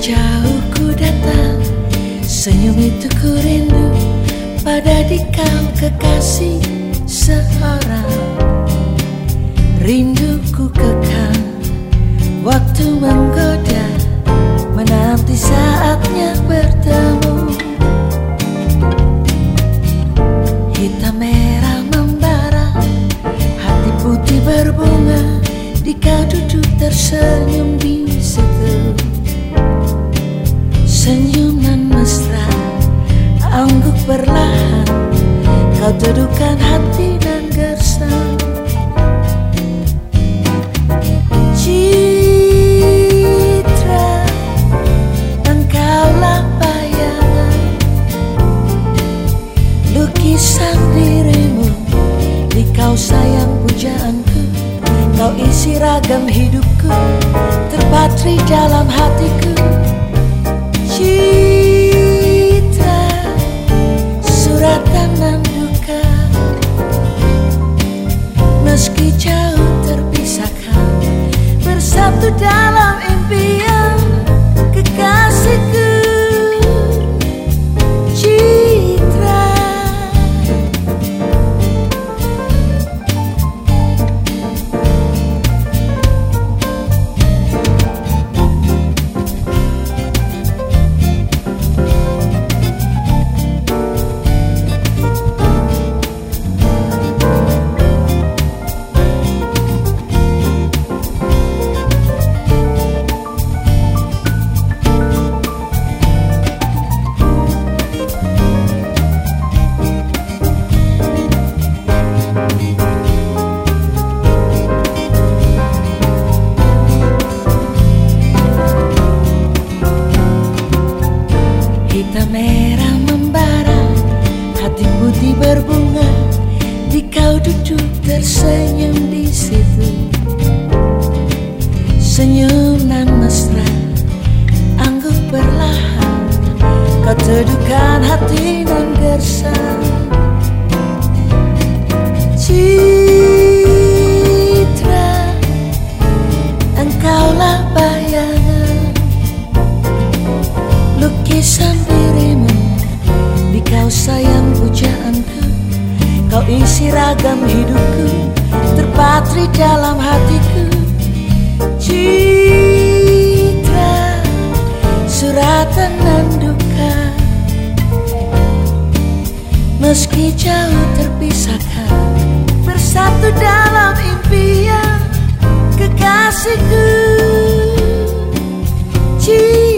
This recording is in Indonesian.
jauh ku datang Senyum itu ku rindu Pada dikau kekasih seorang. Rinduku kekal Waktu menggoda Menanti saatnya bertemu. Hitam merah membara Hati putih berbunga Dikau duduk tersenyum di perlahan Kau dudukkan hati dan gersang. Lukisan dirimu Di kau sayang pujaanku. Kau isi ragam hidupku Terpatri dalam hatiku Meski jauh terpisahkan Bersatu dalam impian Berbunga Di kau duduk tersenyum di situ. Senyuman mesra Angguk perlahan. Kau teduhkan hati dan gersang Isi ragam hidupku terpatri dalam hatiku. Citra suratan dan duka. Meski jauh terpisahkan Bersatu dalam impian Kekasihku. Citra